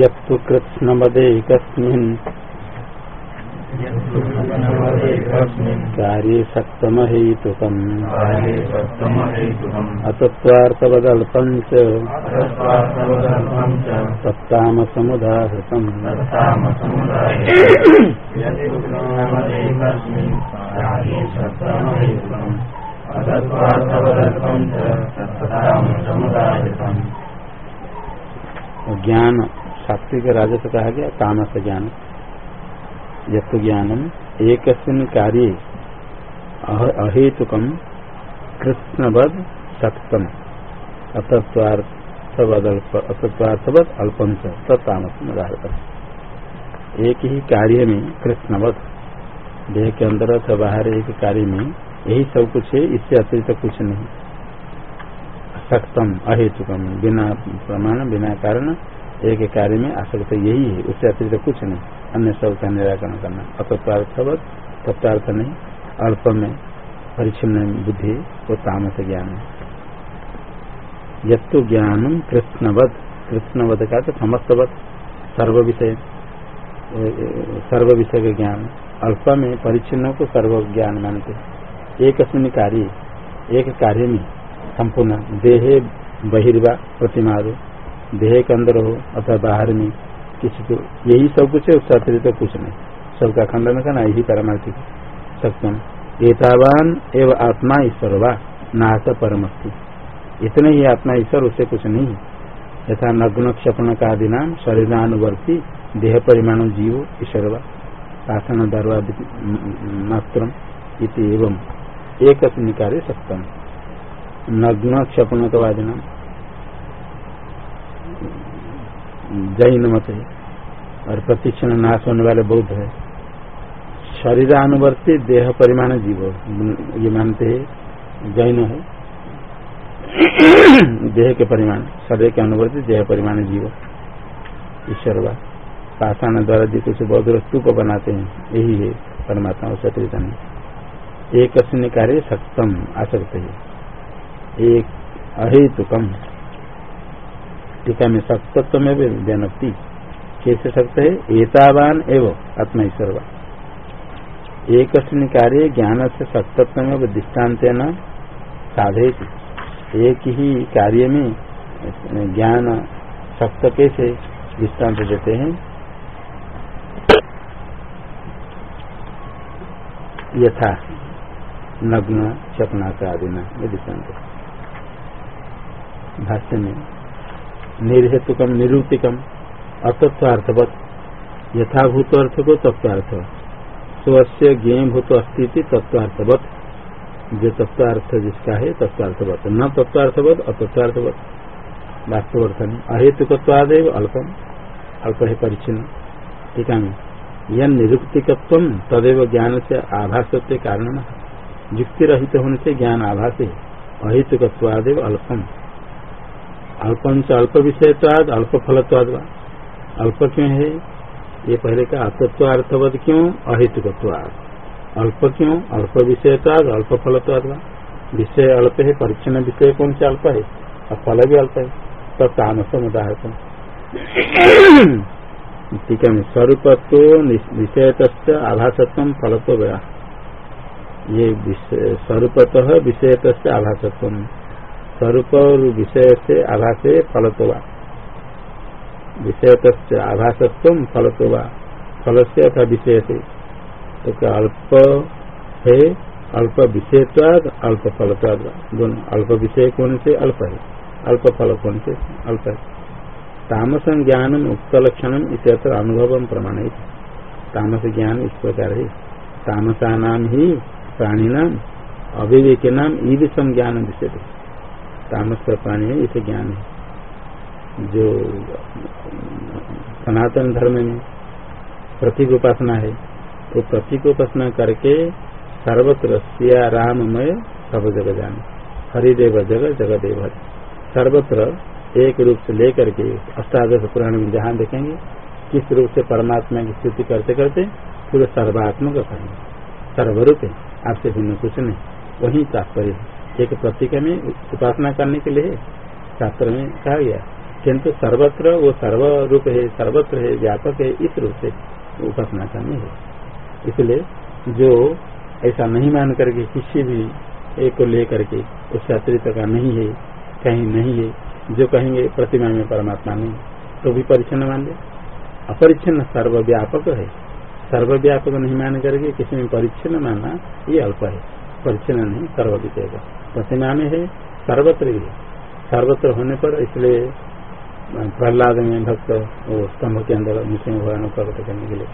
यत्तु कृत्स्नमदेकस्मिन्। कार्ये सप्तमहेतुकम् अतत्त्वार्थवदल्पम् च। सप्तामसमुदाहृतम् ज्ञान सात्विक राजस कहा गया, तामस ज्ञान। यत्व ज्ञानम एक कार्य अहेतुकम कृष्णवद सत्यम अतत्वार्थवद अल्पम से तत्तामस एक ही कार्य में कृष्णवद। देह के अंदर अथवा बाहर एक कार्य में यही सब कुछ है, इससे अतिरिक्त कुछ नहीं। सख्तम अहेतुकम बिना प्रमाण, बिना कारण। एक कार्य में आसक्त यही है, उससे अतिरिक्त कुछ नहीं। अन्य सब का निराकरण करना। अतत्वार्थवत तत्वार्थ नहीं, अल्प में परिचिन बुद्धि वो तामस ज्ञान है। यत्तु ज्ञान कृष्णवत कृष्णवत का तो समस्तवत। सर्व विषय सर्व विषय का ज्ञान। अल्प में परिचिन को सर्व ज्ञान मानते। एक कार्य एक कार्य में संपूर्ण देहे बहिर्वा प्रतिमा देह के अंदर हो अथवा बाहर में किसी को यही सब कुछ है उससे अतिरिक्त तो कुछ नहीं। सबका खंडन करना यही परमार्थिक सत्यम। एतावान एवं आत्मा ईश्वर वा नाश परमस्ति इतने ही आत्मा ईश्वर उससे कुछ नहीं यथा नग्न क्षपण का आदि नाम शरीरानुवर्ती, देह परिमाण जीव ईश्वर वा शासन दरवा मात्र एवं एक कार्य सत्यम। नग्न क्षपणवादी नाम जैन मत है। और प्रतिक्षण नाश होने वाले बौद्ध है। शरीर अनुवर्ती देह परिमाण जीव, ये मानते हैं। जैन है। देह के परिमाण, शरीर के अनुवर्ती देह परिमाण जीव। ईश्वर पाषाण द्वारा जी कुछ बौद्ध वस्तु को बनाते हैं, यही है परमात्मा सत्रित एक कार्य सप्तम आसक्त है। एक अहेतुकम टीका में सत्तत्व में व्यनप्ति कैसे सकते है? एतावान एवं आत्मा ईश्वर एक कार्य ज्ञान से सत्तत्व में दृष्टांत न साधे एक ही कार्य में ज्ञान सत्य कैसे दृष्टांत देते हैं? यथा नग्न चपना का आदि न दृष्टांत भाष्य में निर्हेतुकम निरूपिकम अतत्वार्थवत यथाभूत अर्थ को तत्वार्थ स्वस्य ज्ञ भूत अस्थिति तत्वार्थवत जो तत्वार्थ जिसका है तत्वार्थवत न तत्वार्थवत अतत्वार्थवत वास्तव अर्थ नहीं अहेतुकवादेव अल्पम। अल्प है परिचिन टीका में यह निरुक्तिकत्व तदेव ज्ञान से आभास कारण युक्ति रहित होने से ज्ञान आभास। है अहेतुकवादेव अल्पम। अल्पंच अल्प विषयत्वाद अल्प फलत्वाद अल्प क्यों है? ये पहले का अतत्वार्थवद क्यों? अहेतुकत्वाद। अल्प क्यों? अल्प विषयत्वाद अल्प फलत्वाद विषय अल्प है परीक्षण विषय कौन से अल्प है? और फल भी अल्प है तब तामसम उदाहरण ठीक है स्वरूपत्व विषयत आभासत्व, फलत्व ये स्वरूपतः विषयत आभासत्व स्वरूप और विषय से आभास फलतोवा विषय आभासत्व फलतोवा फल से अथवा विषय से तो क्या अल्प है, अल्प विषयत्वाद अल्प फलत्वाद दोनों अल्प विषय कौन से अल्प है। अल्प फल कौन से अल्प है। तामस ज्ञान उक्त लक्षण इतर अनुभव प्रमाण तामस ज्ञान इस प्रकार है। तामसा नाम ही प्राणी नाम अविवेक नाम ईद ज्ञान विषय तामस का प्राणी है, इसे ज्ञान है। जो सनातन धर्म में प्रतीक उपासना है तो प्रतीक उपासना करके सर्वत्र सिया राममय सब जगह जान। हरिदेव जगह जगदेव हरि। सर्वत्र एक रूप से लेकर के अष्टादश पुराण में जहाँ देखेंगे, किस रूप से परमात्मा की स्तुति करते करते पूरे सर्वात्मक सर्वरूप है, आपसे भिन्न कुछ नहीं। वही तात्पर्य है। एक प्रतीक में उपासना करने के लिए शास्त्र में कहा गया। किंतु सर्वत्र वो सर्व रूप है, सर्वत्र है, व्यापक है, इस रूप से उपासना करनी है। इसलिए जो ऐसा नहीं मान करके किसी भी एक को लेकर के उससे अतिरिक्त का नहीं है, कहीं नहीं है, जो कहेंगे प्रतिमा में परमात्मा नहीं तो भी परिचन्न मान ले। अपरिच्छिन्न सर्वव्यापक है। सर्वव्यापक नहीं मान करके किसी में परिच्छिन्न मानना ये अल्प है। परिच्छिन्न नहीं का। प्रतिमा में है सर्वत्र ही सर्वत्र होने पर इसलिए प्रहलाद में भक्त वो स्तंभ के अंदर मुस्लिम भगवान प्रकट करने के लिए।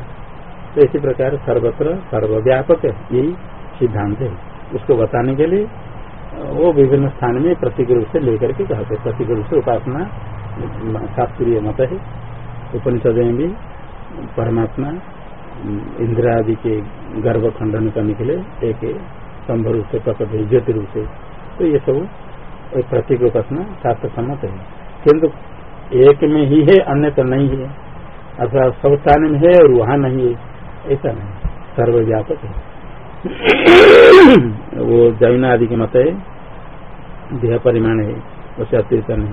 तो इसी प्रकार सर्वत्र सर्वव्यापक यही सिद्धांत है। उसको बताने के लिए वो विभिन्न स्थान में प्रतीक रूप से लेकर के कहते प्रतीक रूप से उपासना शास्त्रीय मत है। उपनिषद में भी, परमात्मा इंदिरा आदि के गर्भ खंडन करने के लिए एक स्तंभ रूप से प्रकट है ज्योति रूप से। तो ये सब प्रतीक उपासना शास्त्र सम्मत है। किन्तु एक में ही है, अन्य तो नहीं है। अथवा सब स्थान में है और वहाँ नहीं है। ऐसा नहीं। सर्वव्यापक है। वो जैन आदि के मत है। देह परिमाण है। उसे अतिरिक्त नहीं।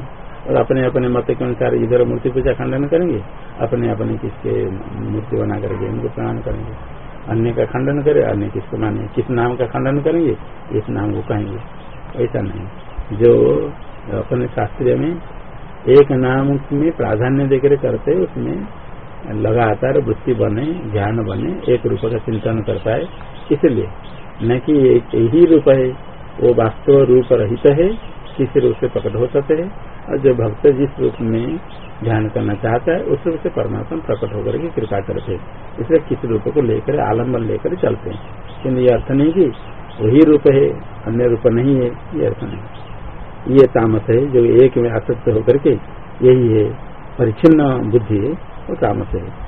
और अपने अपने मत के अनुसार इधर मूर्ति पूजा खंडन करेंगे। अपने अपने किसके मूर्ति बना करके उनको प्रणाम करेंगे। अन्य का खंडन करे, अन्य किसको माने? किस नाम का खंडन करेंगे? इस नाम को कहेंगे। ऐसा नहीं। जो अपने शास्त्रीय में एक नाम में प्राधान्य देकर करते, उसमें लगातार वृत्ति बने, ज्ञान बने, एक रूप का चिंतन करता है। इसलिए न कि एक ही रूप है, वो वास्तव रूप रहित है किसी रूप से प्रकट हो सकते हैं। और जो भक्त जिस रूप में ध्यान करना चाहता है, उस रूप से परमात्मा प्रकट होकर के कृपा करते हैं। इसलिए किसी रूप को लेकर, आलंबन लेकर चलते हैं। किन्तु ये अर्थ नहीं की वही रूप है, अन्य रूप नहीं है, ये अर्थ नहीं। ये तामस है, जो एक में आसक्त होकर के यही है परिचिन्न बुद्धि है, वो तामस है।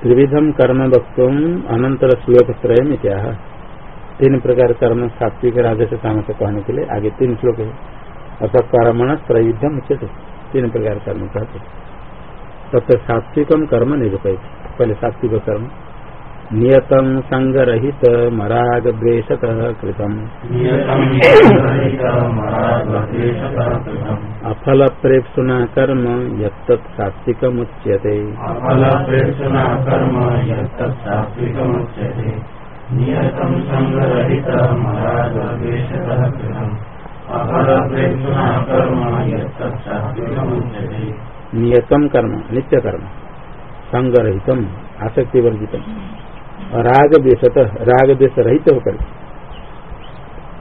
त्रिविधम कर्म वक्त अनंतर श्लोक त्रय क्या तीन प्रकार कर्म, सात्विक, राजस तामस कहने के लिए आगे तीन श्लोक है। अर्थात कर्मण त्रयुद्धम उचित तीन प्रकार कर्म कहते तथा सात्विकम कर्म निरूपित पहले सात्विक कर्म नियतम संगरहित मराग द्वेषत कृतम। अफल प्रेक्षुना कर्म द्वेषतः कृतम। नियतम कर्म नित्य कर्म संगरहितम आसक्ति वर्जित राग द्वेषत राग द्वेष रहित होकर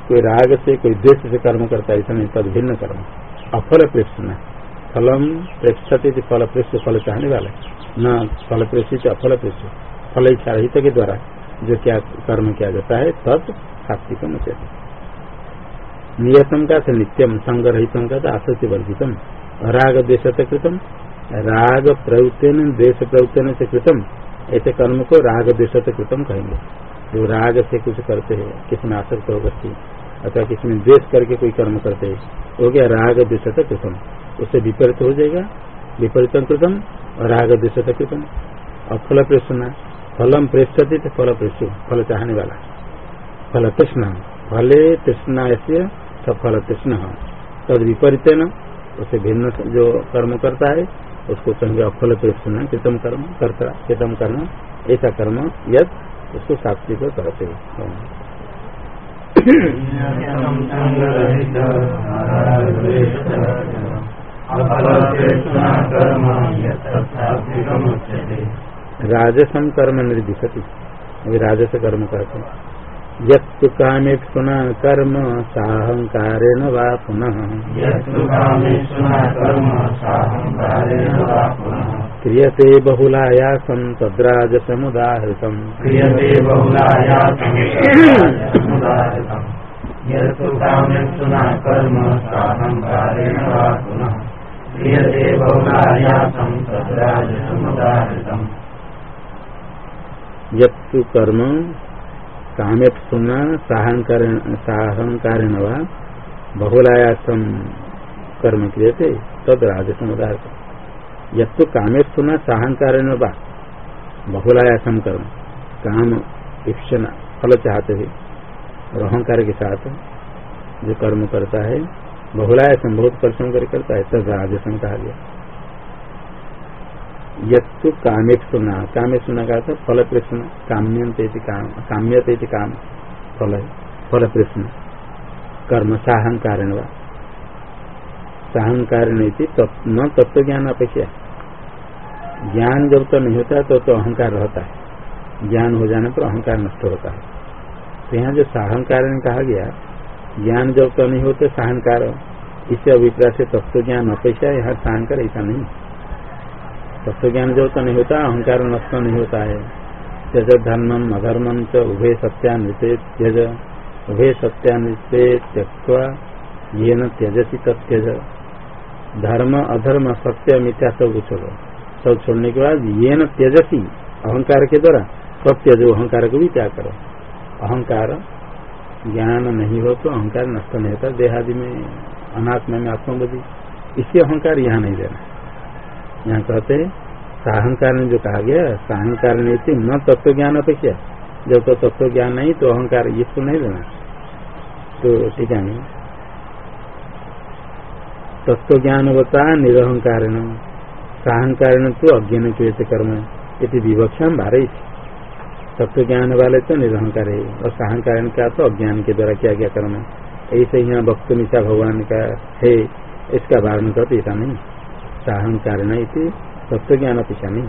कोई राग से, कोई द्वेष से कर्म करता है नहीं तद भिन्न कर्म। अफल प्रेक्षण फलम प्रेक्षते फल प्रेक्ष फल चाहने वाला। न फल प्रेषित अफल प्रेक्ष फल इच्छा रहित के द्वारा जो क्या कर्म किया जाता है, तत् सात्विक उचित नियतम का नित्यम संग रहितम का आसक्ति वर्जितम। राग द्वेष कृतम। राग प्रवृत्न द्वेष प्रवृत्न से कृतम। ऐसे कर्म को राग द्वेष कृतम कहेंगे। जो राग से कुछ करते हैं किसी में आसक्त होकर के, अथवा किसी में द्वेष करके कोई कर्म करते हैं, हो गया राग द्वेष कृतम। उससे विपरीत हो जाएगा, विपरीत कृतम और राग द्वेष कृतम। और फल प्रेषणा फलम प्रेषती तो फल प्रेष फल चाहने वाला। फल तृष्णा, फले तृष्णा ऐसे फल तृष्ण। तद विपरीत न उसे भिन्न जो कर्म करता है उसको कहेंगे अफल प्रश्न कृतम कर्म, कर्ता कृतम कर्म, ऐसा कर्म, यद, उसको सात्विक करते राजसम कर्म निर्दिशति राजस कर्म करते यत्तु कामे पुनः। कर्म साहंकारेण वा पुनः। क्रियते बहुलायासं तद्राजसमुदाहृतम्। क्रियते बहुलायासं तद्राजसमुदाहृतम्। यत्तु कर्म कामेत सुना साहंकारेण वा बहुलायासम कर्म क्रिय थे तद राजसम उदाहरण यत्तु कामेत सुना साहंकारेण वा बहुलायासम कर्म। काम, इप्सन, फल चाहते हैं, और अहंकार के साथ जो कर्म करता है बहुलायासम बहुत परिश्रम कर करता है तब राजसम कहा गया। यु कामे सुना। कामे सुना का था फल प्रश्न काम्यते काम काम्यते काम, फल फल प्रश्न कर्म साहंकार साहंकार न तत्व ज्ञान अपेक्षा ज्ञान जब तो नहीं होता तो तो अहंकार रहता है। ज्ञान हो जाने पर अहंकार नष्ट होता है। तो यहाँ जो साहंकार कहा गया, ज्ञान जब तो नहीं होते, साहंकार, इसे अभिप्राय से तत्व ज्ञान अपेक्षा यहाँ साहंकार ऐसा नहीं तत्व ज्ञान जो तो नहीं होता, अहंकार नष्ट नहीं होता है। त्यज धर्मम अधर्मम च उभय सत्यान्वित त्यज उभय सत्यान्वित त्यक्वा ये न त्यजसी तत्यज धर्म, अधर्म, सत्य, मिथ्या सब छोड़ो सब छोड़ने के बाद ये न तेजसी अहंकार के द्वारा सब त्यजो, अहंकार को भी त्याग करो। अहंकार ज्ञान नहीं हो तो अहंकार नष्ट नहीं होता। देहादि में, अनात्मा में आत्मबुद्धि। इसी अहंकार यहाँ नहीं देना यहाँ कहते हैं, साहंकार ने जो कहा गया, साहंकार नीति न तत्व ज्ञान अपेक्षा जब तो तत्व ज्ञान नहीं तो अहंकार इसको नहीं देना। तो ठीक है तत्व ज्ञान होता निरहंकार साहंकार तो अज्ञान के कर्म यदि विवक्षा भारत। तत्व ज्ञान वाले तो निरहंकार है, और साहंकार का तो अज्ञान के द्वारा किया गया कर्म। ऐसे यहाँ भक्त निशा भगवान का है, इसका वारण करते ऐसा नहीं। साहंकार तत्व ज्ञान अपेक्षा नहीं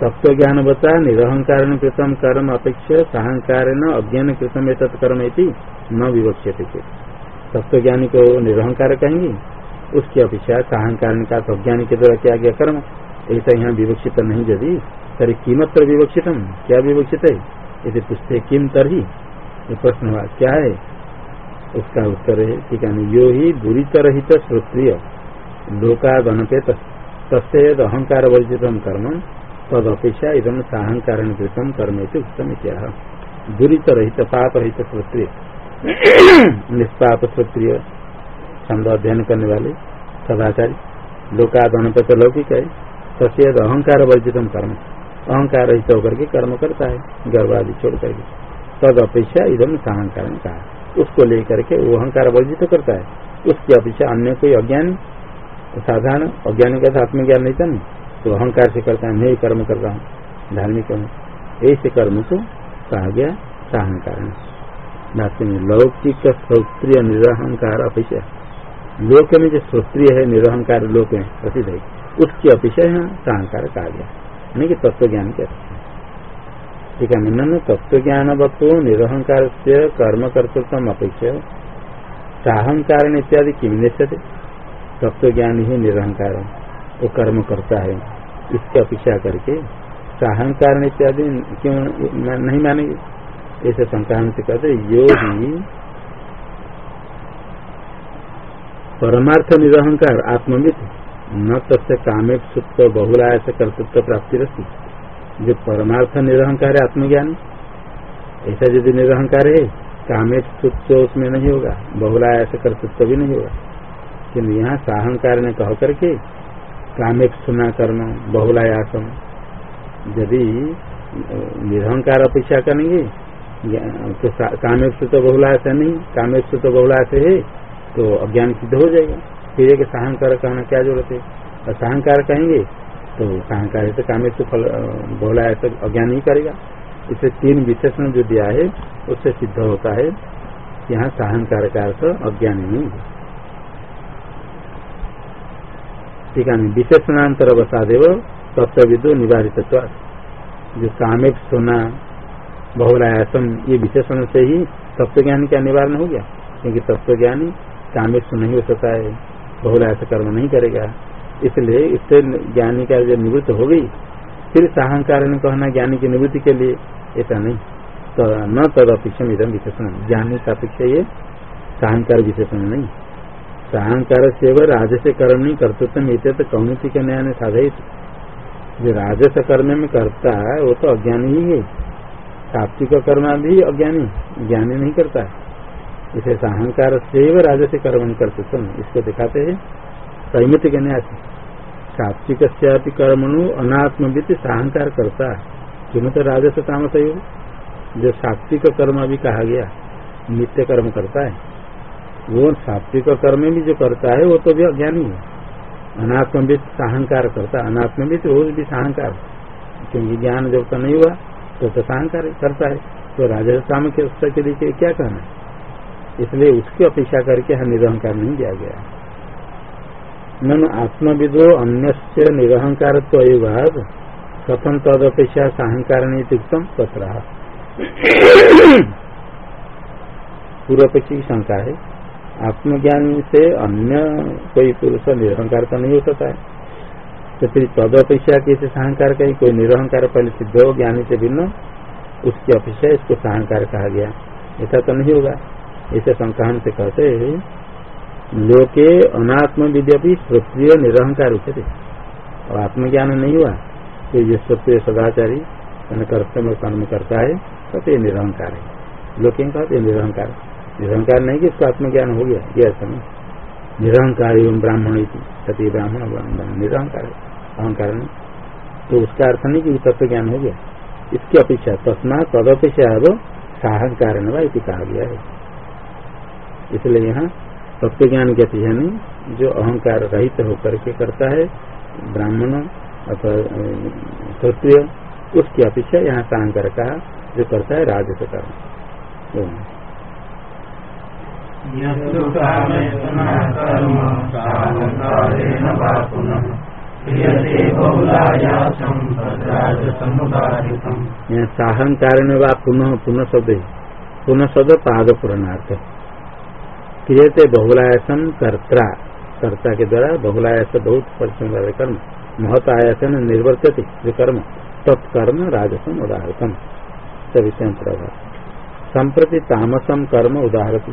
तत्व ज्ञान बता निरहंकार कृतम कर्म अपेक्षा साहंकार अज्ञान कृतम कर्म न विवक्ष्य तत्व ज्ञानी को निरहंकार कहेंगे, उसकी अपेक्षा साहंकार का अज्ञानी के द्वारा किया गया कर्म ऐसा यहाँ विवक्षित नहीं यदि तरी कीमत विवक्षितम, क्या विवक्षित है? इसे पूछते किम तर ही प्रश्न हुआ, क्या है? उसका उत्तर है ठीक है यो ही बुरी तरहित श्रोत्रिय। लोकादनपे तस्द अहंकार वर्जित कर्म तद अपेक्षा इधम साहंकार कर्म उत्तम क्या बुरी तरहित पाप रहित श्रोत्रिय निष्पाप श्रोत्रिय छंद अध्ययन करने वाले सदाचारी। लोकादन पे तो लौकिक है। सचेद अहंकार वर्जितम कर्म अहंकार रहित होकर के कर्म करता है गर्भ आदि छोड़ करके तद अपेक्षा इधम साहंकार उसको लेकर के वो अहंकार वर्जित करता है। उसकी अपेक्षा अन्य कोई अज्ञान साधारण अज्ञान का आत्मज्ञान नहीं था नहीं तो अहंकार से करता है, मैं कर्म कर रहा हूँ। धार्मिक ऐसे कर्म को कहा गया साहंकार लौकिक श्रोत्रिय निरहंकार अपेक्षा। लोक में जो श्रोत्रिय है, निरहंकार लोक में प्रसिद्ध है, उसकी अपेक्षा यहाँ साहंकार कहा गया। नहीं कि तत्व ज्ञान के ठीक है मन तत्व ज्ञान वत्व निरहंकार से कर्म कर्तृत्व अपेक्षा। साहंकार इत्यादि किम निश्चित तत्व ज्ञान ही निरहंकार वो कर्म करता है। इसकी अपेक्षा करके साहंकार इत्यादि क्यों नहीं मानेंगे ऐसे शंका से कहते यो ही परमार्थ निरहंकार आत्मविद न तस्य कामे सुप्त बहुलाय से कर्तृत्व प्राप्ति रही जो परमार्थ निरहंकार है, आत्मज्ञान, ऐसा यदि निरहंकार है कामे सुप्त उसमें नहीं होगा, बहुलाय से कर्तृत्व भी नहीं होगा। किन्तु यहाँ साहंकार ने कह करके कामे सुना कर्म, बहुलायासम। यदि निरहंकार अपेक्षा करेंगे तो कामेक्ष तो बहुलाय से नहीं कामेक्ष तो बहुलाय से है तो अज्ञान सिद्ध हो जाएगा। फिर एक साहंकार कहना क्या ज़रूरत है? और साहंकार कहेंगे तो साहंकार है तो कामे से फल तो अज्ञान ही करेगा। इसे तीन विशेषण जो दिया है, उससे सिद्ध होता है यहाँ साहंकार का अर्थ अज्ञान नहीं है। ठीक है विशेषणांतर बसा देव तत्विदो निवारित जो कामेक सोना बहुलायासम ये विशेषण से ही तत्व ज्ञान का निवारण हो गया क्योंकि तत्व ज्ञानी कामेश नहीं हो सकता है बहुल ऐसा कर्म नहीं करेगा इसलिए इससे ज्ञानी का जब निवृत्त हो गई फिर साहंकार ने कहना ज्ञानी की निवृत्ति के लिए ऐसा नहीं तो न तद अपेक्षा विशेषण ज्ञानी का अपेक्षा ये साहंकार विशेषण नहीं साहंकार से वह राजस्य कर्म नहीं कर्तृत्व तो कौनसी के न्याय ने साधित जो राजस्व कर्म में करता है, वो तो अज्ञानी ही है। सात्विक कर्म भी अज्ञानी, ज्ञानी नहीं करता है। इसे अहंकार से राजस्य कर्म करते तुम इसको दिखाते हैं। संयमित के न्यास सात्विक कर्मणु अनात्मवित साहंकार करता किम तो राजस तामस जो सात्विक कर्म अभी कहा गया, नित्य कर्म करता है। वो सात्विक कर्म भी जो करता है, वो तो भी अज्ञानी है। अनात्मविद साहंकार करता अनात्मविद वो भी साहंकार। क्योंकि ज्ञान जब तक नहीं हुआ तो तो साहंकार करता है। तो राजस्थान के उत्सव के लिए क्या कहना इसलिए उसकी अपेक्षा करके हम निरहंकार नहीं दिया गया नन आत्मविदो अन्य निरहंकार तो अयुगाद कथम तदपेक्षा साहंकार उत्तम तथा पूर्व पक्षी की शंका है। आत्मज्ञान से अन्य कोई पुरुष निरहंकार तो नहीं हो सकता है। तो फिर तद अपेक्षा कैसे सहंकार कहीं कोई निरहंकार पहले सिद्ध हो, ज्ञानी से भिन्न उसकी अपेक्षा इसको सहंकार कहा गया। ऐसा तो नहीं होगा। ऐसे शंका से कहते लोके अनात्म विद्या भी श्रोत्रिय निरहंकार उठे और आत्मज्ञान नहीं हुआ तो ये सत्य सदाचारी कर्तव्य कर्म करता है तो निरहंकार है। लोग कहते निरहंकार। निरहंकार नहीं कि उसका आत्मज्ञान हो गया यह अर्थ नहीं। निरहंकार एवं ब्राह्मण सती ब्राह्मण निरहंकार, अहंकार नहीं। तो उसका अर्थ नहीं कि तत्व ज्ञान हो गया। इसकी अपेक्षा तस्मा तदपेक्षा वो साहंकार कहा गया है। इसलिए यहाँ तत्व ज्ञान की अपेक्षा नहीं जो अहंकार रहित होकर के करता है, ब्राह्मण अथवा उसकी अपेक्षा यहाँ साहंकार कहा, जो करता है राजस कर्म। साहंकार में वा पुनः पुनः शब्द पुनः शब्द पाद पुराणार्थ क्रियते बहुलायसन कर्ता कर्ता के द्वारा बहुलायस बहुत परिश्रम वाले कर्म महत आयसन निर्वर्तित जो कर्म, तत्कर्म राजसम उदाहरतम। प्रभाव संप्रति तामसम कर्म उदाहरती।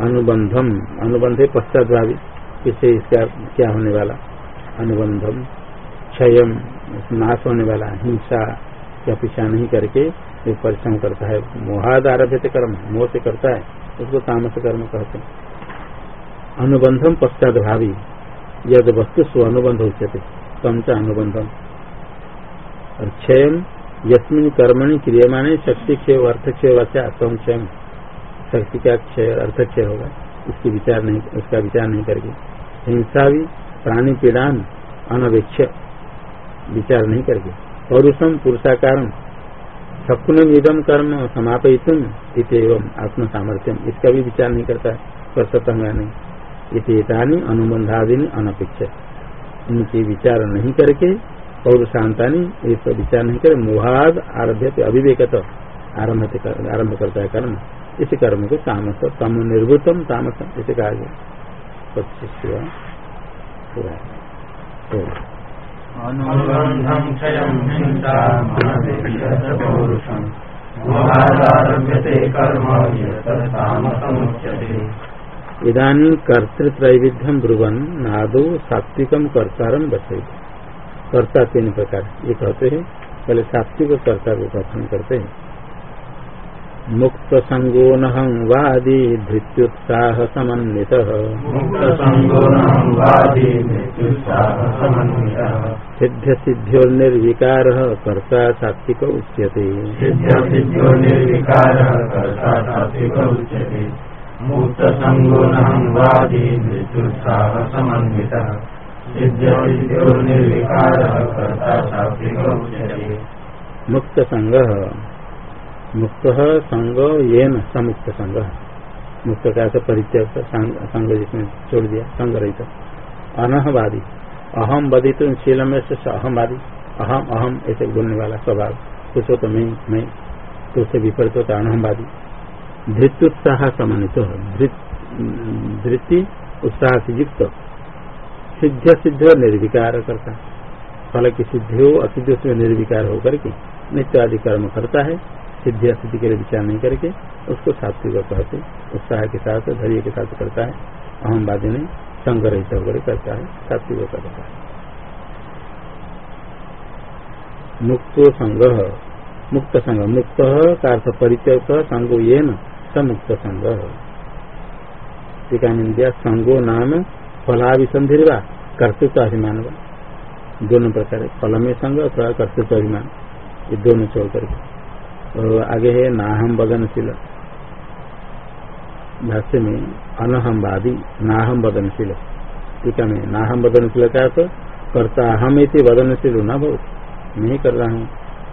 अनुबंध है पश्चात भावी इससे इसका क्या होने वाला? अनुबंधम क्षय नाश होने वाला, हिंसा, या पीछा नहीं करके जो परिश्रम करता है। मोहाद आरभ्य कर्म, मोह से करता है, उसको तामस कर्म कहते हैं। अनुबंधम पश्चात भावी यद वस्तु स्व अनुबंध तम च अनुबंधम। और क्षय यस्मिन कर्मणि क्रियमाणे शक्ति क्षय अर्थ क्षय वाचा क्षय शक्ति का क्षय अर्थ क्षय होगा? इसकी विचार नहीं, उसका विचार नहीं करके हिंसा भी प्राणी पीड़ान अनवेक्ष विचार नहीं करके पौरुषम पुरुषाकार सपन निदम कर्म समापित एवं आत्म सामर्थ्यम इसका भी विचार नहीं करता कर सकता नहीं। इतनी अनपेक्ष इनके विचार नहीं करके पौरुषांता इस विचार नहीं करे। मुहाद आरभ्य अभिवेकत आरंभ आरंभ करता है कर्म। इस कर्म को तामस। तम निर्भूतम तामस इसे कहा गया। पच्चीस इधानी कर्तृत्रैविध्यम ब्रुवन नादो सात्विकम कर्तारम बचे कर्ता तीन प्रकार। ये कहते हैं पहले सात्विक कर्ता को कथन करते हैं। मुक्त संगो नहं वादी धृत्युत्साह समन्वित सिद्ध सिद्ध्यो निर्विकार कर्ता सात्विक उच्यते। मुक्त संगो नहं वादी धृत्युत्साह समन्वित निर्विकार कर्ता सात्विक उच्यते। मुक्त संग मुक्त संग ये न समुक्त संग। मुक्त का परिचय संग जिसने छोड़ दिया, संग रहित। अनहवादी। अहम बदी तो शील में से अहमवादी अहम अहम, ऐसे बोलने वाला स्वभाव। कुछ हो तो मैं मैं। तो उसे विपरीत होता अनहमवादी धृत्युत्साह सम्मानित धृति उत्साह से युक्त। सिद्ध सिद्ध निर्विकार करता। फल की सिद्धि हो असिद्ध उसमें निर्विकार होकर के नित्य आदि कर्म करता है। सिद्धि अस्थिति के लिए विचार नहीं करके उसको सात्विक कहते, उत्साह के साथ, धैर्य के साथ करता है अहमवादी ने संग रहित होकर करता है, सात्विक करता है। मुक्तो संग मुक्त संग मुक्त का अर्थ परिचय संगो ये न मुक्त संग टीका दिया, संगो नाम फलाभिसंधिर्वा, कर्तृत्व अभिमान दोनों प्रकार फल में संग अथवा कर्तृत्व अभिमान। ये दोनों छोड़ करके और आगे है नाहम बदनशील भाष्य में अनहमवादी नाहम बदनशील टीका में नाहम बदनशील का तो करता हम इति बदनशील न बहुत नहीं कर रहा हूँ।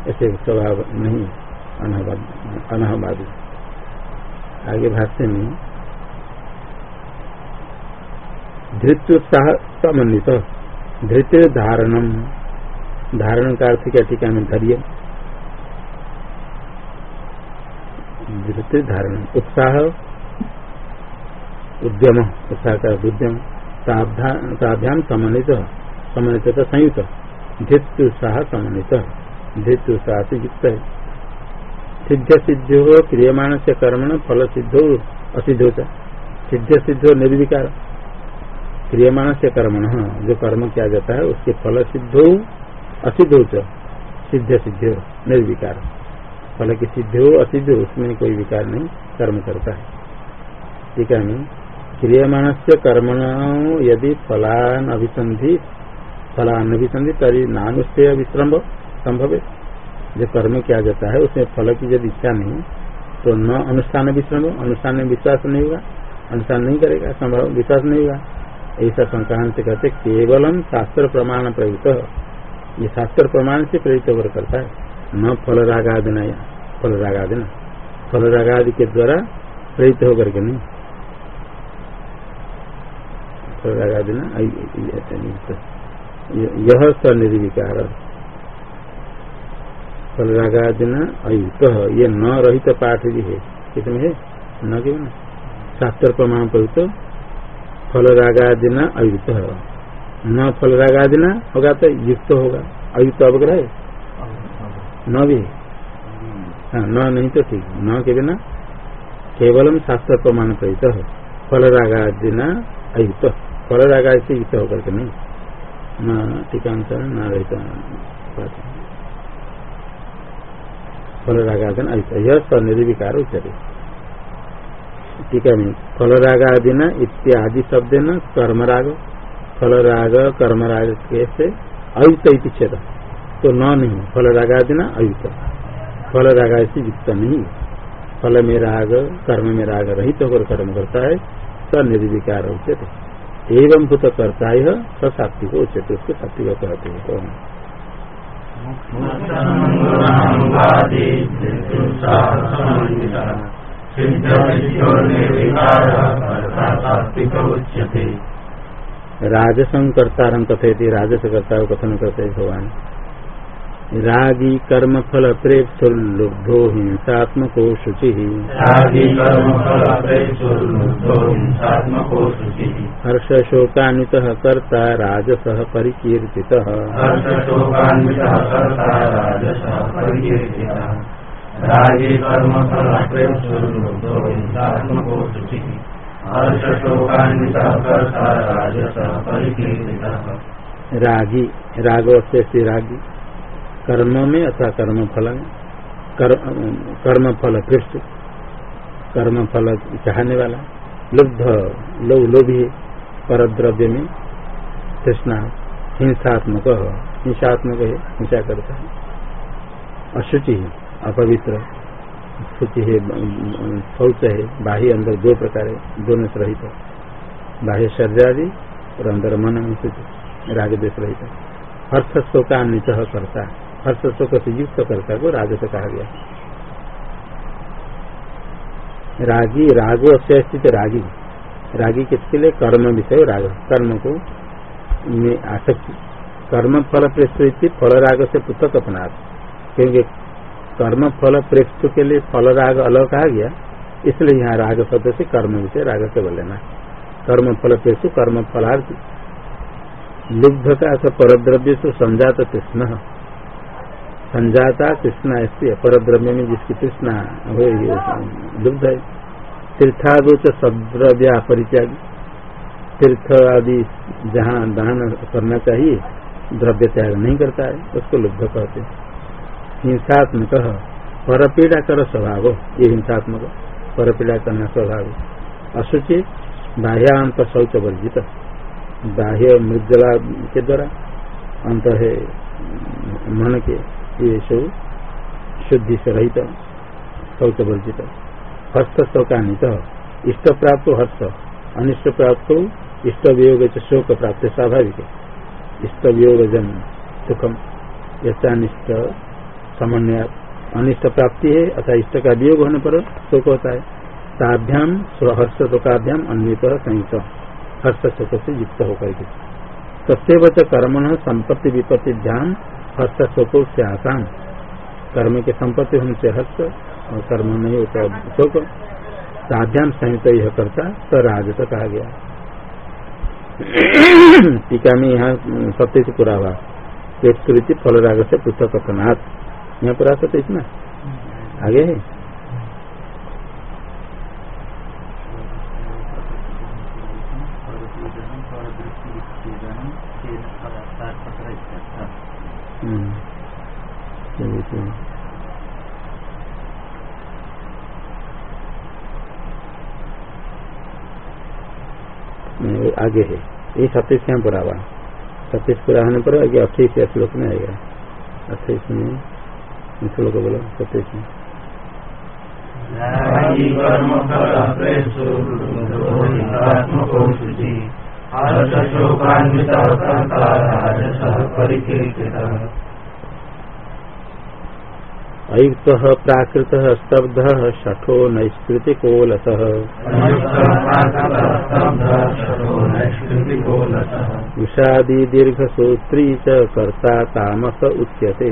ऐसे स्वभाव नहीं अनहवादी आगे भाष्य में धृत्युत्साह समन्वित धृत्य धारणम धारण का अर्थ क्या टीका में धैर्य धृत्य धारण। उत्साह, उद्यम, उत्साह का उद्यम ताभ्याम समन्वित समन्वित संयुक्त। धृत्युत्साह समन्वित। धृत्युत्साह से युक्त है। सिद्ध सिद्धो क्रियमाण से कर्मण फल सिद्धो असिद्धो सिद्ध सिद्धो निर्विकार। क्रियमाण से कर्मण, जो कर्म किया जाता है, उसके फल सिद्धो, असिद्ध हो सिद्ध सिद्ध निर्विकार। फल की सिद्ध हो, असिद्ध हो, उसमें कोई विकार नहीं, कर्म करता है। ठीक है क्रियमाण से कर्मण यदि फलान अभिसंधि फलान अभिसंधि तरी नानुष्ठेय विश्रम्भ संभव। है जो कर्म किया जाता है, उसमें फल की यदि इच्छा नहीं तो न अनुष्ठान विश्रम अनुष्ठान में विश्वास नहीं होगा, अनुष्ठान नहीं करेगा, संभव विश्वास नहीं होगा। ऐसा संक्रांत कहते केवलम शास्त्र प्रमाण प्रयुक्त। ये शास्त्र प्रमाण से प्रेरित होकर करता है। न फल रागादिना या फल रागादिना फल रागादि के द्वारा प्रेरित होकर के नहीं। फल रागादिना यह स्वनिर्विकार फल रागादिना अयुत ये न रहित पाठ भी है। कितने है? न क्यों शास्त्र प्रमाण प्रयुक्त फल रागादिना अयुक्त न फल रागादिना होगा तो युक्त होगा। अयुक्त अवग्रह। न भी हाँ। न नहीं तो ठीक न के बिना केवलम शास्त्र प्रमाण प्रयुक्त है। फल अयुक्त फल रागा से युक्त होकर के नहीं। न टीकांतर, न रहता फल अयुक्त यह स्वनिर्विकार उच्चते। टीका में फल राग आदि न इत्यादि शब्द न कर्मराग। फल राग कर्मराग के से अयुक्त इच्छेद तो न नहीं फल राग अयुक्त फल राग से युक्त नहीं फल में राग कर्म में राग रहित तो होकर कर्म करता है स निर्विकार उचित एवं भूत करता है स सात्विक उचित उसको सात्विक कहते हैं तो राजसं कर्तारम कथयति राजस कर्ता कथन करते भगवान। रागी कर्म फल प्रेक्षुर्लुब्धो हिंसात्मको शुचि हर्ष शोकान्वित कर्ता राजस परिकीर्ति रागी कर्म रागी रागो से रागी कर्म में अथवा कर्म फल में? कर्म फल पृष्ठ कर्म फल चाहने वाला, लुब्ध, लो, लोभी पर द्रव्य में कृष्णा हिंसात्मक हिंसात्मक है, हिंसा करता है। अशुचि है, अपवित्र, शुचि है शौच है, बाह्य अंदर दो प्रकार है, दोनों से रहित बाह्य शरीर और अंदर मन में शुचि राग रहित हर्ष शोकान्वित करता हर्ष शोक से युक्त करता को राग से कहा गया। रागी, रागो से स्थित रागी। रागी किसके लिए? कर्म विषय राग। कर्म को आसक्ति। कर्म फल प्रस्तुति फल राग से पृथक अपना क्योंकि कर्म फल प्रेक्ष के लिए फल राग अलग कहा गया, इसलिए यहाँ राग शब्द से कर्म विषय राग से बोल लेना। कर्म फल प्रेक्ष कर्म फलार्थ। लुब्ध का परद्रव्य से समझात कृष्ण संजाता कृष्णा ऐसी पर द्रव्य में जिसकी तृष्णा दुग्ध है। तीर्थादोच सद्रव्या परित्याग। तीर्थ आदि जहाँ दान करना चाहिए, द्रव्य त्याग नहीं करता है, उसको लुब्ध कहते हिंसात्मक परपीड़ा कर स्वभाव। ये हिंसात्मक, परपीड़ा करना स्वभाव। अशुचि बाह्यांत शौच वर्जित। बाह्य मृगला के द्वारा अंत है मन के। ये सब शुद्धि से रहित शौच वर्जित हस्त शोकान्वित इष्ट प्राप्त हो हर्ष अनिष्ट प्राप्त हो इष्ट वियोग शोक प्राप्त स्वाभाविक। इष्ट वियोग जन सुखम यथानिष्ट समन्वय अनिष्ट प्राप्ति है अथा इष्ट का वियोग होने पर शोक होता है। ताभ्याम हर्ष शोकाभ्याम अन्वित संयुक्त हर्ष शोक से युक्त होकर के सत्यव कर्म संपत्ति विपत्ति ध्यान हर्ष शोक से आसान कर्म के संपत्ति होने से हस्त और कर्म नहीं होता शोक साध्यान संयुक्त यह करता तो राजत कहा गया। टीका में यहाँ सत्य से पूरा हुआ। फल राग से पुस्तक कथनाथ यहाँ पूरा तो इतना आगे है? आगे है। ये सतीश यहाँ पूरा हुआ सतीश पूरा होने पर आगे अट्ठाईस श्लोक में आएगा। अट्ठाईस में श्लोक बोलो सत्य से अयुक्त प्राकृत स्तब्ध शठो नैष्कृतिकोलस। विषादी दीर्घसूत्री च कर्ता तामस उच्यते।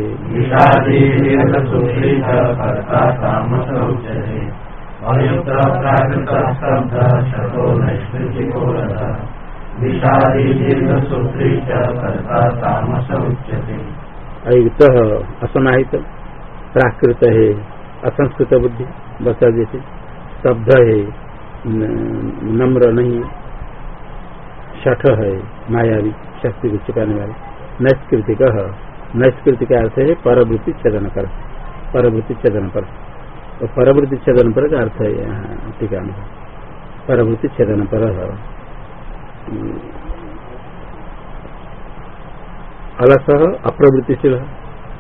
अयुक्त असमाहित। प्राकृत है, असंस्कृत बुद्धि बचा जैसे शब्द है नम्र नहीं, शठ है, मायावी शक्ति को छिपाने वाले नैष्कृतिक नैष्कृति अर्थ है परवृत्ति छेदन कर परवृत्ति छेदन पर। तो परवृत्ति छेदन पर का अर्थ है टीका में। परवृत्ति छेदन पर अलस अप्रवृत्तिशील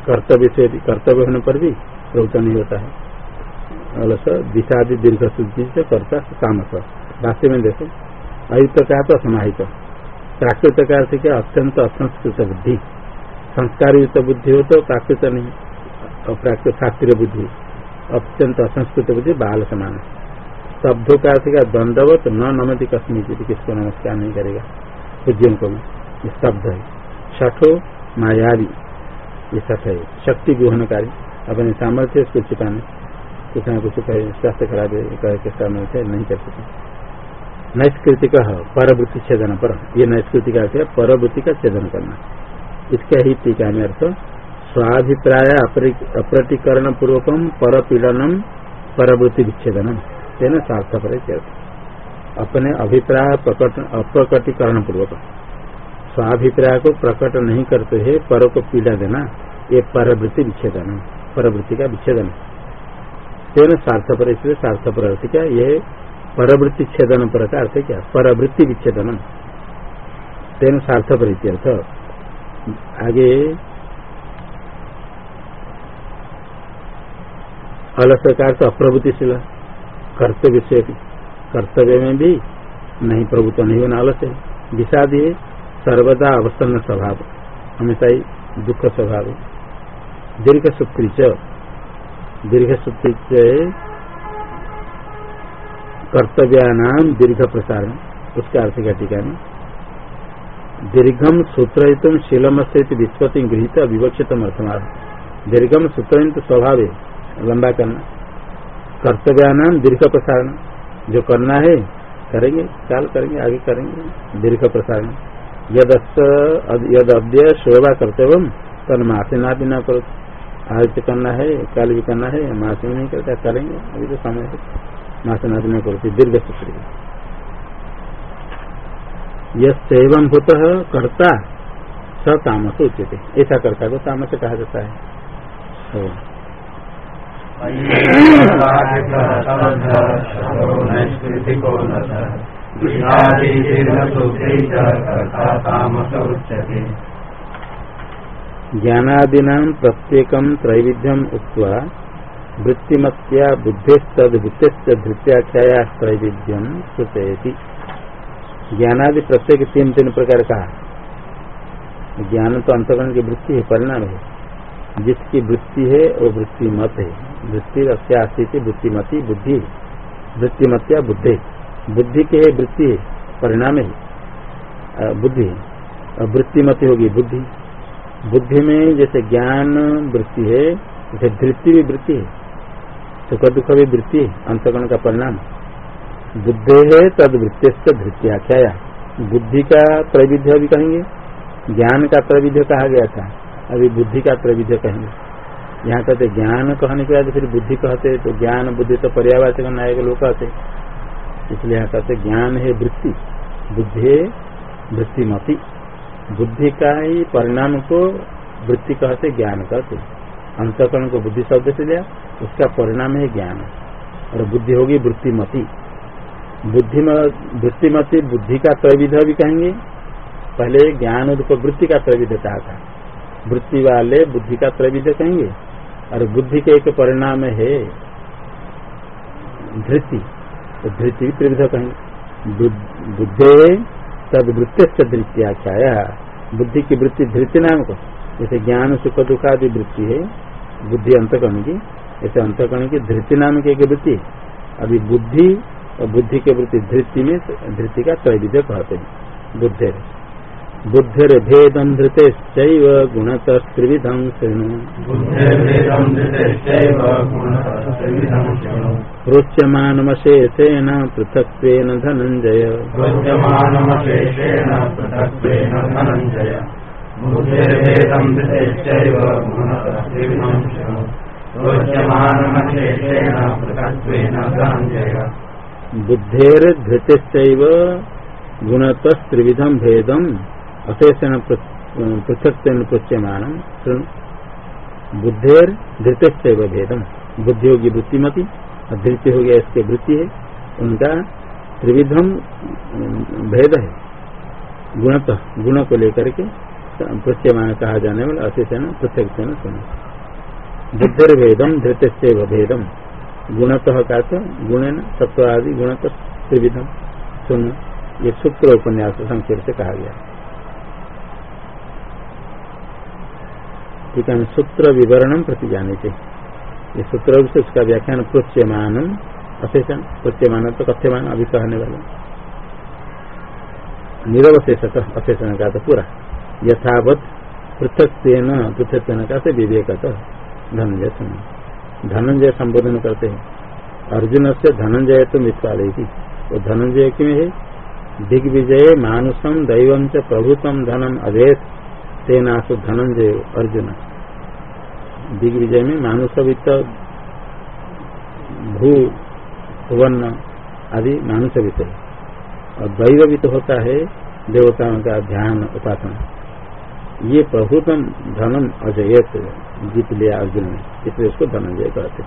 कर्तव्य से, कर्तव्य होने पर भी प्रवृत्त नहीं होता है। अलस, दिशादि दीर्घ शुद्धि से कर्ता कामस भाष्य में देखो, अयुक्त का तो असमाहित प्राकृत का अर्थ क्या? अत्यंत असंस्कृत बुद्धि। संस्कार युक्त बुद्धि हो तो प्राकृत नहीं। अप्राकृत शास्त्रीय बुद्धि। अत्यंत असंस्कृत बुद्धि, बाल समान। शब्दों का अर्थ क्या? दंडवत न नमति कश्मी किसको नमस्कार नहीं करेगा। पूज्यों को शब्द है। छठो मायावी। ये सठ है शक्ति ग्रहणकारी अपने सामर्थ्य उसको छिपाने कुछ न कुछ कहे, स्वास्थ्य खराब के सामर्थ्य नहीं कर सकते। नैष्कृतिक परवृत्ति छेदन पर। ये नैष्कृतिक अर्थ है परवृत्ति का छेदन करना। इसका ही टीका में अर्थ, स्वाभिप्राय अप्रतिकरण पूर्वकम पर पीड़नम परवृत्ति विच्छेदनम तेना सार्थ पर अपने अभिप्राय अप्रकटीकरण पूर्वक स्वाभिप्राय को प्रकट नहीं करते है पर को पीड़ा देना, ये परवृत्ति विच्छेदन परवृत्ति का विच्छेदन। तेन स्वार्थपर इसलिए स्वार्थपर अर्थ क्या यह परवृत्ति छेदन पर का अर्थ क्या? परवृत्ति विच्छेदन। तेन स्वार्थपर अर्थ। आगे अलस का अर्थ अप्रवृत्तिशील कर्तव्य से कर्तव्य में भी नहीं प्रभुत्व नहीं होना अलस है। विषादी सर्वदा अवसन्न स्वभाव हमेशा ही दुख स्वभाव दीर्घ सूत्री च, दीर्घ सूत्री कर्तव्यानाम दीर्घ प्रसारण, उसका अर्थ का टीका में दीर्घम सूत्र शीलम से विस्पति गृहित विवक्षित अर्थमार्थ दीर्घम सूत्र स्वभाव लंबा करना। कर्तव्यानाम दीर्घ प्रसारण, जो करना है, करेंगे, चाल करेंगे, आगे करेंगे, दीर्घ प्रसारण। यद अद्य शोभा कर्तव्य तन मासे ना भी न करो। आज तो करना है, कल भी करना है मास नहीं करता करेंगे। अभी तो समय है। मास नाश नहीं करते दीर्घ सूत्र। यम भूत कर्ता स तामस उच्चते ऐसा कर्ता को तामस कहा जाता है। ज्ञानादीना प्रत्येक त्रैविध्यम उक्त्वा वृत्तिमत्या बुद्धिस्तद वृत्तिश्च धृत्याख्याया त्रैविध्यम सूचयति। ज्ञानादि प्रत्येक तीन तीन प्रकार का ज्ञान तो अंतकरण की वृत्ति है, परिणाम है। जिसकी वृत्ति है, वो वृत्तिमत है। वृत्ति वृत्तिमती बुद्धि। वृत्तिमत्या बुद्धि। बुद्धि के वृत्ति परिणाम है। बुद्धि वृत्तिमती होगी, बुद्धि। बुद्धि में जैसे ज्ञान वृत्ति है जैसे धृति भी वृत्ति है। सुख दुख भी वृत्ति अंतकरण का परिणाम। बुद्धि है, तद वृत्ति से धृत्याख्याया। बुद्धि का त्रैविध्य भी कहेंगे। ज्ञान का त्रैविध्य कहा गया था, अभी बुद्धि का त्रैविध्य कहेंगे। यहाँ कहते ज्ञान कहने के बाद फिर बुद्धि कहते तो ज्ञान बुद्धि तो पर्यावाचक नायक लोग कहते इसलिए यहाँ कहते ज्ञान है वृत्ति। बुद्धि वृत्तिमती। बुद्धि का ही परिणाम को वृत्ति कहते ज्ञान कहते अंतकरण को बुद्धि शब्द से लिया, उसका परिणाम है ज्ञान। और बुद्धि होगी वृत्तिमती। बुद्धि वृत्तिमती बुद्धि का त्रविध भी कहेंगे। पहले ज्ञान को वृत्ति का त्रविध कहा था। वृत्ति वाले बुद्धि का त्रविध कहेंगे। और बुद्धि के एक परिणाम है धृति। तो धृति भी त्रिविध कहेंगे बुद्धे तद वृत्ति धृत्याख्याया बुद्धि की वृत्ति धृति नाम को। जैसे ज्ञान, सुख दुखादि वृत्ति है। बुद्धि अंतकरण की। ऐसे अंतकरण की धृति नाम की एक वृत्ति। अभी बुद्धि और बुद्धि के वृत्ति धृति में धृति का त्रैविध्य कहते हैं। बुद्धि। बुद्धिर भेदम धृते गुणत त्रिविधम रोच्यमानमशेषेण पृथक्त्वेन धनञ्जय। बुद्धेर्धृतिश्चैव गुणतस्त्रिविधम भेदम। अशेषण पृथक पृच्यमान बुद्धेर धृत भेदम। बुद्धि होगी वृत्तिमती धृत्य हो गया इसके वृत्ति है उनका त्रिविधम भेद है। गुणत, गुण को लेकर के प्रत्यमान कहा जाने वाला अशेषण पृथक सुनो। बुद्धर भेदम धृत्य भेदम। गुणतः का तो गुण सत्व आदि गुणत त्रिविधम सुनो। ये शुक्र उपन्यास संक्षेप से कहा गया। ठीक है सूत्र विवरणम प्रति जाने थे ये सूत्र से उसका व्याख्यान प्रोच्यमान अशेषण प्रोच्यमान तो कथ्यमान अभी कहने वाला निरवशेष अशेषण का तो पूरा। यथावत पृथक पृथक का से विवेक धनंजय सुन धनंजय संबोधन करते हैं। अर्जुन से धनंजय तो मिथ्यालय थी वो धनंजय क्यों है? दिग्विजय मानुषम दैव प्रभुतम धनम अभेद तेनासु धनंजय अर्जुन। दिग्विजय में मानुष वित्त भू वन आदि मानुष वित्त है और दैव वित्त होता है देवताओं का ध्यान, उपासना। ये प्रभुतम धनम अजयत, जीत लिया अर्जुन ने। इसलिए उसको धनंजय कहते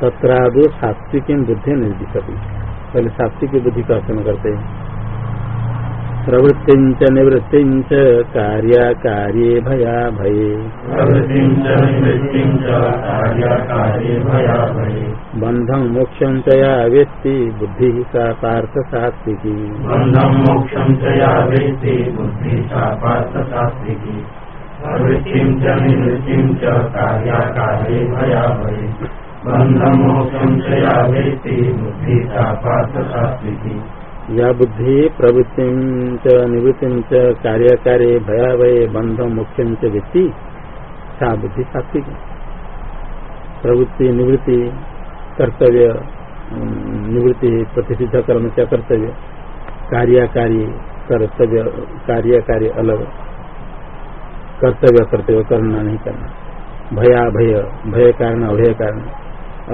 तत्रादो सात्विक बुद्धि निर्दिशती पहले सात्विक बुद्धि का अर्चन करते हैं। प्रवृत्ति निवृत्ति कार्याकार्ये भया भये बंधम मोक्षम च या वेत्ति बुद्धि सा पार्थ सात्विकी बंधम मोक्षम च या वेत्ति बुद्धि सा पार्थ सात्विकी प्रवृत्तिं च निवृत्तिं च कार्याकार्ये भया भये बंधम मोक्षम च या वेत्ति बुद्धि सा पार्थ सात्विकी या बुद्धि प्रवृत्ति निवृत्ति कार्य कार्य भयावय बंध मुख्य व्यक्ति, सा बुद्धि सात्विक प्रवृत्ति, निवृत्ति, कर्तव्य निवृत्ति प्रतिष्ठित कर्म से कर्तव्य। कार्यकारी कर्तव्य कार्य कार्य अलग। कर्तव्य कर्तव्य करना नहीं करना। भया, भय भय कारण, अभय कारण।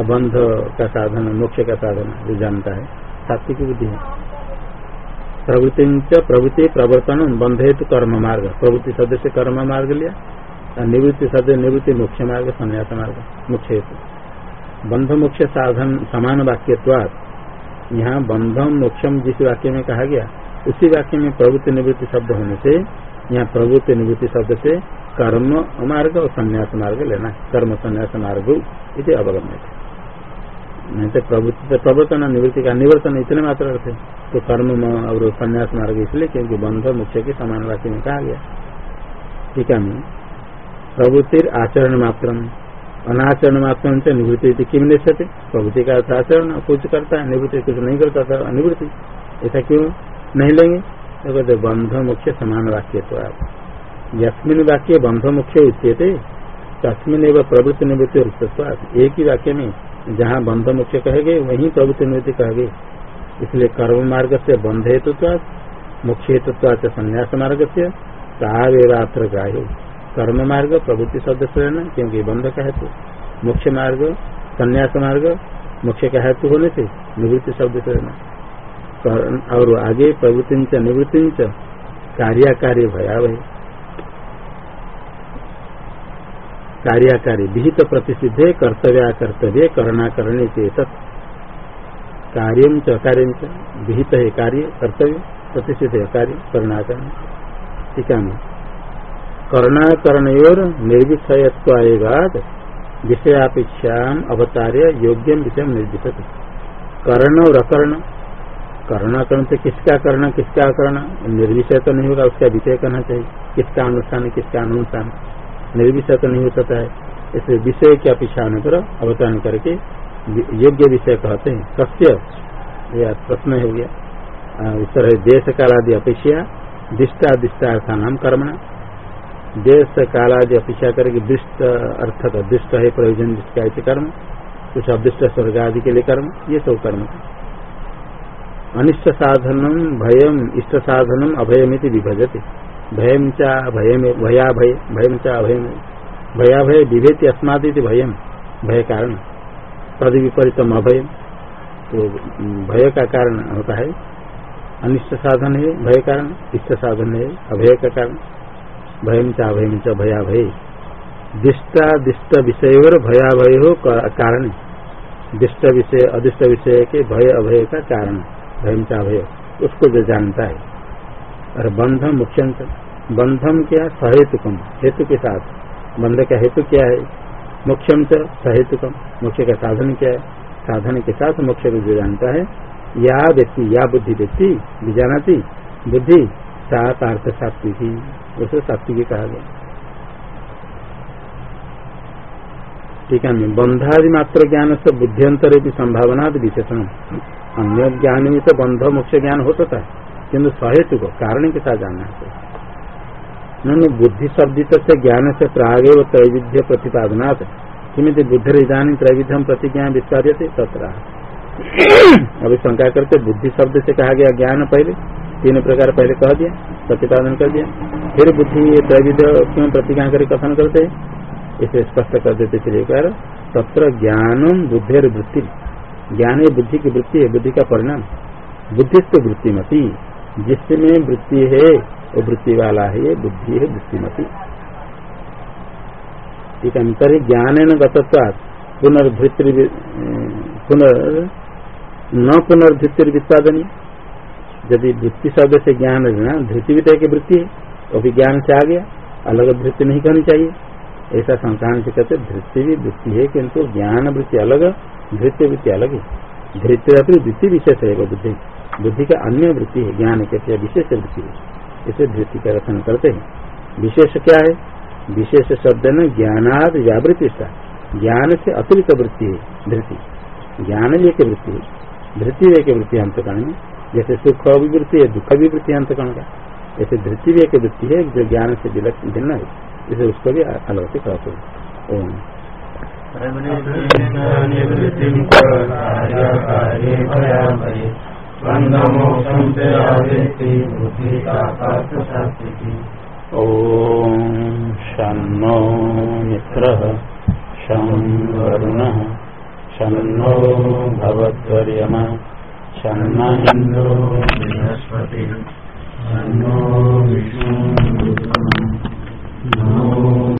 अबंध का साधन, मोक्ष का साधन, जो जानता है। सात्विक बुद्धि है। प्रवृत्ति प्रवृत्ति प्रवर्तन बंध हेतु कर्म मार्ग। प्रवृत्ति सदस्य कर्म मार्ग लिया, और निवृत्ति सदस्य निवृत्ति मुख्य मार्ग, संन्यास मार्ग मुख्य हेतु बंध मुख्य साधन, समान वाक्यवाद यहाँ बंधम मोक्षम जिस वाक्य में कहा गया, उसी वाक्य में प्रवृत्ति निवृत्ति शब्द होने से यहाँ प्रवृत्ति निवृत्ति शब्द से कर्म मार्ग और संन्यास मार्ग लेना कर्म, संन्यास मार्ग इसे अवगम्य थे नहीं तो प्रवृत्ति प्रवर्तन निवृत्ति का निवर्तन इतने मात्र थे तो कर्म और संन्यास मार्ग इसलिए क्योंकि बंध मुख्य के समान वाक्य में कहा गया। ठीक है प्रवृत्ति आचरण मात्र अनाचरण मात्र से निवृत्ति किम निश्चते? प्रवृत्ति का अर्थ आचरण कुछ करता है, निवृत्ति कुछ नहीं करता था, अनिवृत्ति। ऐसा क्यों? नहीं लेंगे? तो बंध मुख्य समान वाक्य तो आप। यस्मिन वाक्य बंध मुख्य उच्यते, तस्मिन एवं प्रवृत्ति निवृत्ति रुत्व एक ही वाक्य में जहाँ बंध मुख्य कहे गए वही प्रवृत्ति निवृत्ति कहे गए इसलिए कर्म मार्ग से बंध हेतुत्व मुख्य हेतुत्व संन्यास मार्ग से तावेरात्र ग्राह्य कर्म मार्ग प्रवृत्ति शब्द से लेना क्योंकि बंध का हेतु। मुख्य मार्ग संन्यास मार्ग मुख्य का हेतु होने से निवृत्ति शब्द से लेना और आगे प्रवृत्ति निवृत्ति कार्याकारी भयावह कार्याकारी विहित प्रतिषिधे कर्तव्य कर्तव्य करणाकरणे चेत कार्य कार्य विहित है कार्य, कर्तव्य प्रतिषिध कार्य करणाकरण ठीक है करणाकरणयोर निर्विषयत्वाद विषयापेक्षा अवतार्य योग्य विषय निर्दिशत कर्ण और अकर्ण करणाकरण से किसका करना, किसका कर्ण निर्विषय तो नहीं होगा, उसका विषय करना चाहिए। किसका अनुष्ठान किसका अनुष्ठान? निर्विषय तो नहीं हो सकता है। इसलिए विषय के अपेक्षा पर अवतरण करके योग्य विषय कहते हैं। सत्य यह प्रश्न हो गया उत्तर है देश कालादि अपेक्षा दिष्टा दिष्टार्था नाम कर्मणा। देश कालादि अपेक्षा करके दृष्ट अर्थ का, दृष्ट है प्रयोजन जिसका कर्म। कुछ अदृष्ट स्वर्ग आदि के लिए कर्म, ये सब कर्म। अनिष्ट साधनम भयम इष्ट साधनम अभयमिति विभजते। भयम चा भयम भया भय भयम चा अभयम भया भय विभेति अस्मादि भयम। भय कारण तद विपरीतम अभय तो भय का कारण होता है। अनिष्ट साधन है भय कारण इष्ट साधन है, अभय का कारण। भयम चा भयम च भया भय दिष्टा दिष्ट विषय और भया भय हो। कारण दिष्ट विषय, अदिष्ट विषय के भय अभय का कारण। भयम चा भय उसको जो जानता है। और बंधम मुख्य बंधम क्या? सहेतुकम, हेतु के साथ। बंध का हेतु क्या है? मुख्यम च सहेतुकम, मुख्य का साधन क्या है? साधन के साथ मुख्य को जो जानता है, या व्यक्ति, या बुद्धि व्यक्ति बीजानाती बुद्धि, सात अर्थ सात्विकी उसे सात्विकी कहा गया। ठीक है, बंधादि मात्र ज्ञान से बुद्धिंतर भी संभावना विशेषण। अन्य ज्ञान में तो बंध मुख्य ज्ञान हो सकता है किन्तु सहेतु को कारण के साथ जानना है बुद्धि शब्दित से ज्ञान से प्रागेव त्रैविध्य प्रतिपादनाथ किमित बुद्धि इधानी त्रैविध्यम प्रतिज्ञा विस्तार तथा अभी शंका करते बुद्धि शब्द से कहा गया ज्ञान पहले, तीन प्रकार पहले कह दिया, प्रतिपादन कर दिया। फिर बुद्धि त्रैविध्य क्यों प्रतिज्ञा कर, कथन करते इसे स्पष्ट कर देते श्री तत्र ज्ञानम बुद्धि वृत्ति ज्ञान है बुद्धि की वृत्ति है, बुद्धि का परिणाम। बुद्धिस्त वृत्ति मती जिसमें वृत्ति है, वो वृत्ति वाला है, ये बुद्धि है, वृत्तिमती। है अंतर ज्ञान न गतत्वाद पुनर्भृति पुनर्, न यदि वृत्ति शब्द से ज्ञान लेना धृति भी की वृत्ति है, वो भी ज्ञान से आ गया, अलग वृत्ति नहीं करनी चाहिए। ऐसा संक्रांत कहते धृति भी वृत्ति है, किंतु ज्ञान वृत्ति अलग धृत्य वृत्ति अलग है। धृत्य अपनी वृत्ति विशेष है बुद्धि। बुद्धि का अन्य वृत्ति है, ज्ञान के विशेष वृत्ति है। इसे वृत्ति का रचन करते हैं। विशेष क्या है? विशेष शब्द न ज्ञानाद व्यावृत्ति ज्ञान से अतिरिक्त वृत्ति है धृति ज्ञान एक वृत्ति है। धृति एक वृत्ति अंतकरण में। जैसे सुख अभिवृत्ति है दुख अभिवृत्ति अंतकरण का। ऐसे धृति भी एक वृत्ति है, जो ज्ञान से भिन्न है। इसे उसको भी अलग से कहते हैं। निवृत्तिं कार्याकार्ये भयामये बन्धमोक्षं च यावेति बुद्धितापार्थसात्विकी ॐ मित्रः शं वरुणः भवद्वर्यमा बृहस्पति विष्णु नमो